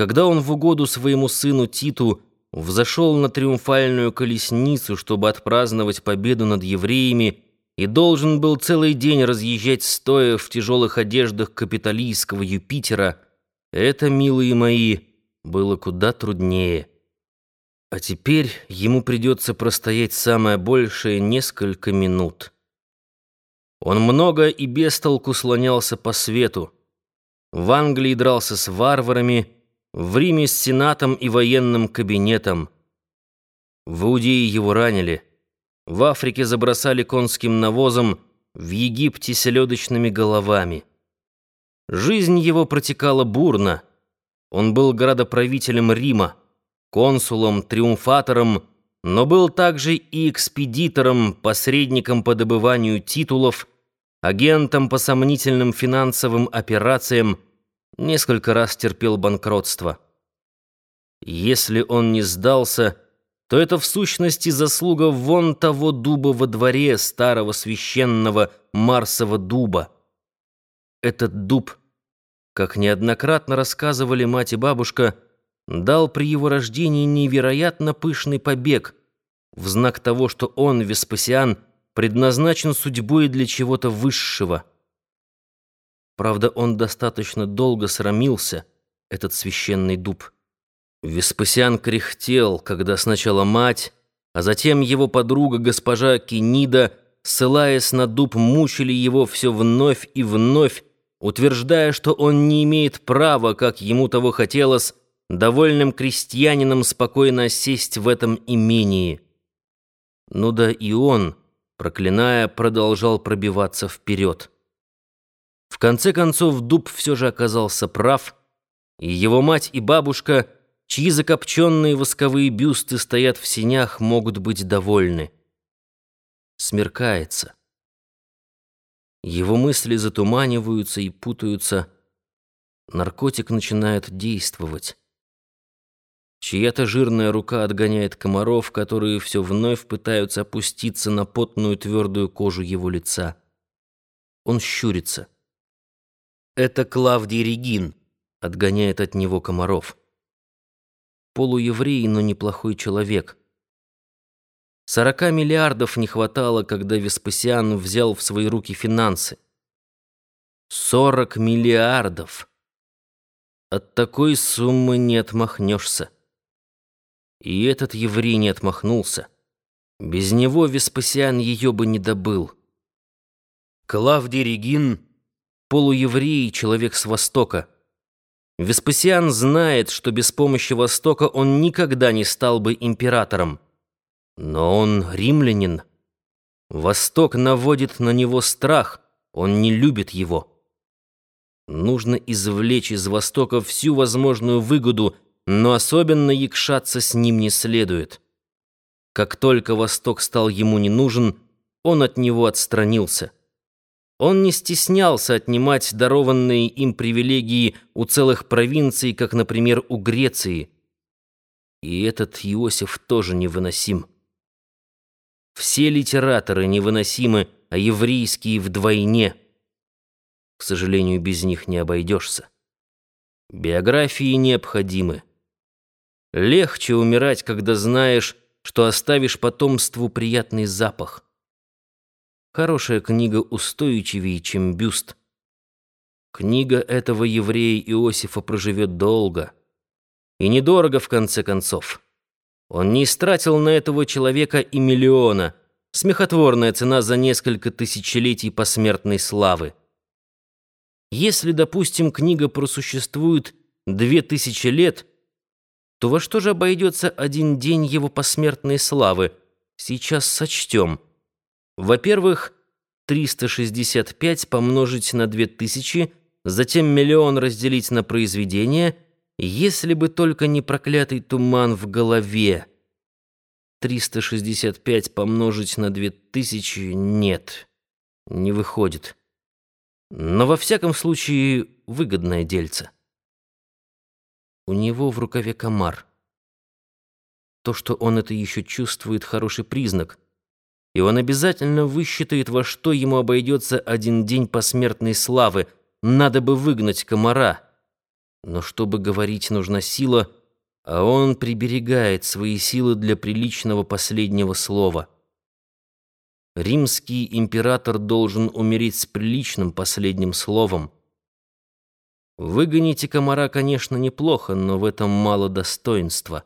Когда он в угоду своему сыну Титу взошел на триумфальную колесницу, чтобы отпраздновать победу над евреями, и должен был целый день разъезжать стоя в тяжелых одеждах капиталистского Юпитера, это, милые мои, было куда труднее. А теперь ему придется простоять самое большее несколько минут. Он много и без толку слонялся по свету. В Англии дрался с варварами, в Риме с сенатом и военным кабинетом. В Иудее его ранили, в Африке забросали конским навозом, в Египте селедочными головами. Жизнь его протекала бурно. Он был городоправителем Рима, консулом, триумфатором, но был также и экспедитором, посредником по добыванию титулов, агентом по сомнительным финансовым операциям, несколько раз терпел банкротство. Если он не сдался, то это в сущности заслуга вон того дуба во дворе старого священного Марсового дуба. Этот дуб, как неоднократно рассказывали мать и бабушка, дал при его рождении невероятно пышный побег в знак того, что он, Веспасиан, предназначен судьбой для чего-то высшего. Правда, он достаточно долго срамился, этот священный дуб. Веспасиан кряхтел, когда сначала мать, а затем его подруга госпожа Кенида, ссылаясь на дуб, мучили его все вновь и вновь, утверждая, что он не имеет права, как ему того хотелось, довольным крестьянином спокойно сесть в этом имении. Ну да и он, проклиная, продолжал пробиваться вперед. В конце концов, Дуб все же оказался прав, и его мать и бабушка, чьи закопченные восковые бюсты стоят в синях, могут быть довольны. Смеркается. Его мысли затуманиваются и путаются. Наркотик начинает действовать. Чья-то жирная рука отгоняет комаров, которые все вновь пытаются опуститься на потную твердую кожу его лица. Он щурится. Это Клавдий Регин отгоняет от него комаров. Полуеврей, но неплохой человек. Сорока миллиардов не хватало, когда Веспасиан взял в свои руки финансы. Сорок миллиардов! От такой суммы не отмахнешься. И этот еврей не отмахнулся. Без него Веспасиан ее бы не добыл. Клавдий Регин полуеврей, человек с Востока. Веспасиан знает, что без помощи Востока он никогда не стал бы императором. Но он римлянин. Восток наводит на него страх, он не любит его. Нужно извлечь из Востока всю возможную выгоду, но особенно якшаться с ним не следует. Как только Восток стал ему не нужен, он от него отстранился. Он не стеснялся отнимать дарованные им привилегии у целых провинций, как, например, у Греции. И этот Иосиф тоже невыносим. Все литераторы невыносимы, а еврейские вдвойне. К сожалению, без них не обойдешься. Биографии необходимы. Легче умирать, когда знаешь, что оставишь потомству приятный запах. Хорошая книга устойчивее, чем бюст. Книга этого еврея Иосифа проживет долго. И недорого, в конце концов. Он не истратил на этого человека и миллиона. Смехотворная цена за несколько тысячелетий посмертной славы. Если, допустим, книга просуществует две тысячи лет, то во что же обойдется один день его посмертной славы? Сейчас сочтем. Во-первых, 365 помножить на 2000, затем миллион разделить на произведение, если бы только не проклятый туман в голове. 365 помножить на 2000 нет, не выходит. Но во всяком случае выгодное дельце. У него в рукаве комар. То, что он это еще чувствует, хороший признак — и он обязательно высчитает, во что ему обойдется один день посмертной славы. Надо бы выгнать комара. Но чтобы говорить, нужна сила, а он приберегает свои силы для приличного последнего слова. Римский император должен умереть с приличным последним словом. Выгоните комара, конечно, неплохо, но в этом мало достоинства.